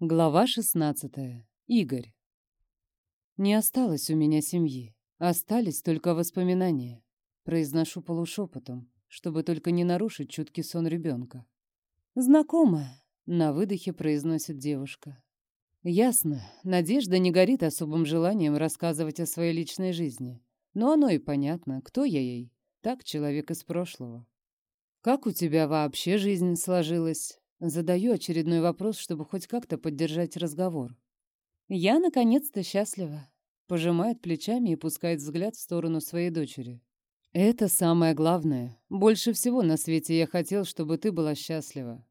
Глава 16. Игорь. Не осталось у меня семьи. Остались только воспоминания. Произношу полушепотом, чтобы только не нарушить чуткий сон ребенка. Знакомая, на выдохе произносит девушка. Ясно, Надежда не горит особым желанием рассказывать о своей личной жизни. Но оно и понятно, кто я ей. Так, человек из прошлого. Как у тебя вообще жизнь сложилась? Задаю очередной вопрос, чтобы хоть как-то поддержать разговор. Я, наконец-то, счастлива. Пожимает плечами и пускает взгляд в сторону своей дочери. Это самое главное. Больше всего на свете я хотел, чтобы ты была счастлива.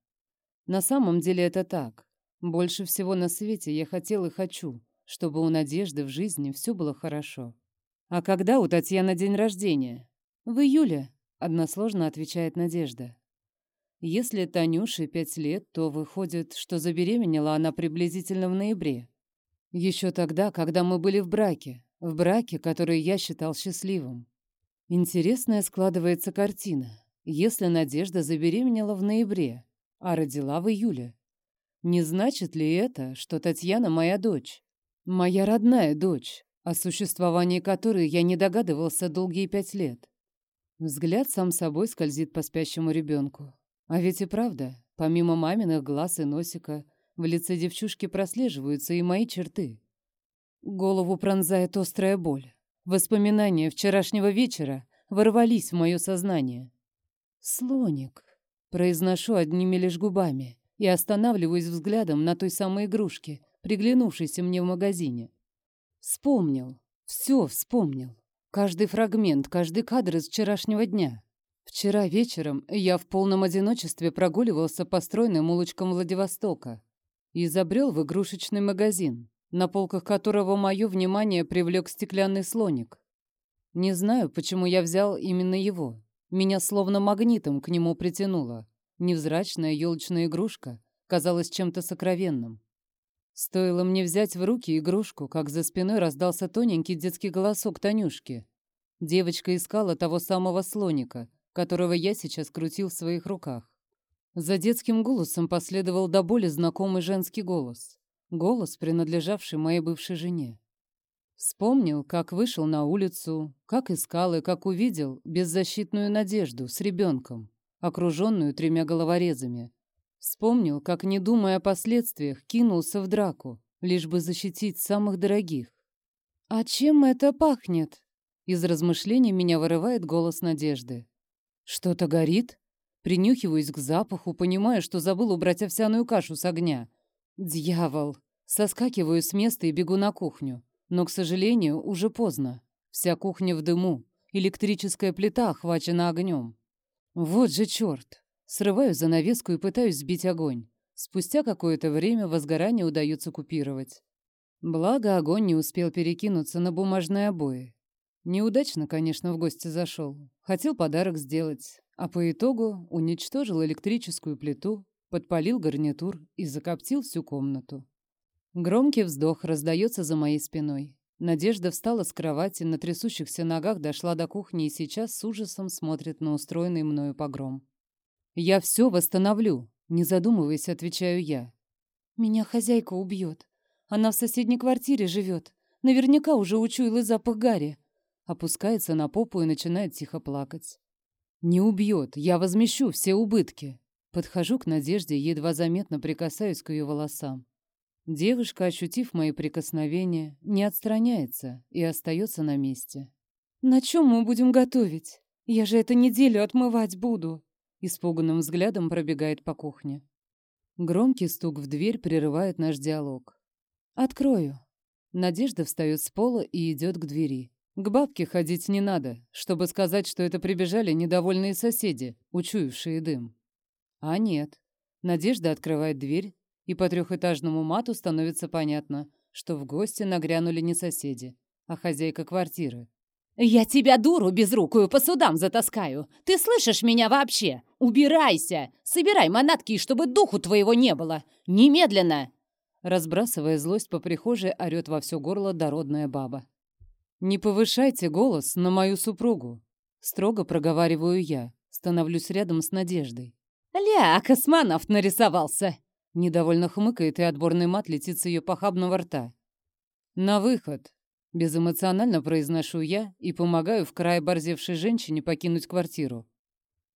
На самом деле это так. Больше всего на свете я хотел и хочу, чтобы у Надежды в жизни все было хорошо. А когда у Татьяны день рождения? В июле, односложно отвечает Надежда. Если Танюше пять лет, то выходит, что забеременела она приблизительно в ноябре. Еще тогда, когда мы были в браке. В браке, который я считал счастливым. Интересная складывается картина. Если Надежда забеременела в ноябре, а родила в июле. Не значит ли это, что Татьяна моя дочь? Моя родная дочь, о существовании которой я не догадывался долгие пять лет. Взгляд сам собой скользит по спящему ребенку. А ведь и правда, помимо маминых глаз и носика, в лице девчушки прослеживаются и мои черты. Голову пронзает острая боль. Воспоминания вчерашнего вечера ворвались в мое сознание. «Слоник», — произношу одними лишь губами и останавливаюсь взглядом на той самой игрушке, приглянувшейся мне в магазине. Вспомнил, все вспомнил. Каждый фрагмент, каждый кадр из вчерашнего дня. Вчера вечером я в полном одиночестве прогуливался по стройным улочкам Владивостока и забрел в игрушечный магазин, на полках которого мое внимание привлек стеклянный слоник. Не знаю, почему я взял именно его. Меня словно магнитом к нему притянуло. Невзрачная елочная игрушка казалась чем-то сокровенным. Стоило мне взять в руки игрушку, как за спиной раздался тоненький детский голосок Танюшки. Девочка искала того самого слоника — которого я сейчас крутил в своих руках. За детским голосом последовал до боли знакомый женский голос. Голос, принадлежавший моей бывшей жене. Вспомнил, как вышел на улицу, как искал и как увидел беззащитную надежду с ребенком, окруженную тремя головорезами. Вспомнил, как, не думая о последствиях, кинулся в драку, лишь бы защитить самых дорогих. «А чем это пахнет?» Из размышлений меня вырывает голос надежды. Что-то горит? Принюхиваюсь к запаху, понимая, что забыл убрать овсяную кашу с огня. Дьявол! Соскакиваю с места и бегу на кухню. Но, к сожалению, уже поздно. Вся кухня в дыму. Электрическая плита охвачена огнем. Вот же черт! Срываю занавеску и пытаюсь сбить огонь. Спустя какое-то время возгорание удается купировать. Благо, огонь не успел перекинуться на бумажные обои. Неудачно, конечно, в гости зашел. Хотел подарок сделать, а по итогу уничтожил электрическую плиту, подпалил гарнитур и закоптил всю комнату. Громкий вздох раздается за моей спиной. Надежда встала с кровати, на трясущихся ногах дошла до кухни и сейчас с ужасом смотрит на устроенный мною погром. «Я все восстановлю», — не задумываясь, отвечаю я. «Меня хозяйка убьет. Она в соседней квартире живет. Наверняка уже учуяла запах гари опускается на попу и начинает тихо плакать. «Не убьет, я возмещу все убытки». Подхожу к Надежде, едва заметно прикасаюсь к ее волосам. Девушка, ощутив мои прикосновения, не отстраняется и остается на месте. «На чем мы будем готовить? Я же это неделю отмывать буду!» Испуганным взглядом пробегает по кухне. Громкий стук в дверь прерывает наш диалог. «Открою». Надежда встает с пола и идет к двери. К бабке ходить не надо, чтобы сказать, что это прибежали недовольные соседи, учуявшие дым. А нет. Надежда открывает дверь, и по трехэтажному мату становится понятно, что в гости нагрянули не соседи, а хозяйка квартиры. «Я тебя, дуру безрукую, по судам затаскаю! Ты слышишь меня вообще? Убирайся! Собирай манатки, чтобы духу твоего не было! Немедленно!» Разбрасывая злость по прихожей, орёт во все горло дородная баба. «Не повышайте голос на мою супругу», — строго проговариваю я, становлюсь рядом с Надеждой. «Ля, космонавт нарисовался!» Недовольно хмыкает, и отборный мат летит с ее похабного рта. «На выход!» Безэмоционально произношу я и помогаю в край борзевшей женщине покинуть квартиру.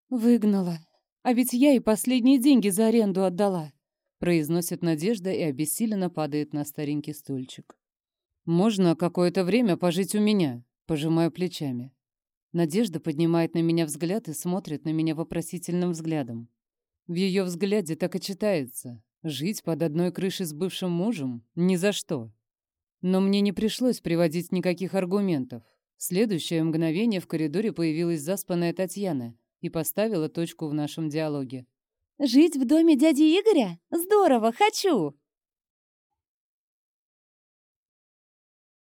«Выгнала. А ведь я и последние деньги за аренду отдала», произносит Надежда и обессиленно падает на старенький стульчик. «Можно какое-то время пожить у меня?» Пожимаю плечами. Надежда поднимает на меня взгляд и смотрит на меня вопросительным взглядом. В ее взгляде так и читается. Жить под одной крышей с бывшим мужем? Ни за что. Но мне не пришлось приводить никаких аргументов. В следующее мгновение в коридоре появилась заспанная Татьяна и поставила точку в нашем диалоге. «Жить в доме дяди Игоря? Здорово, хочу!»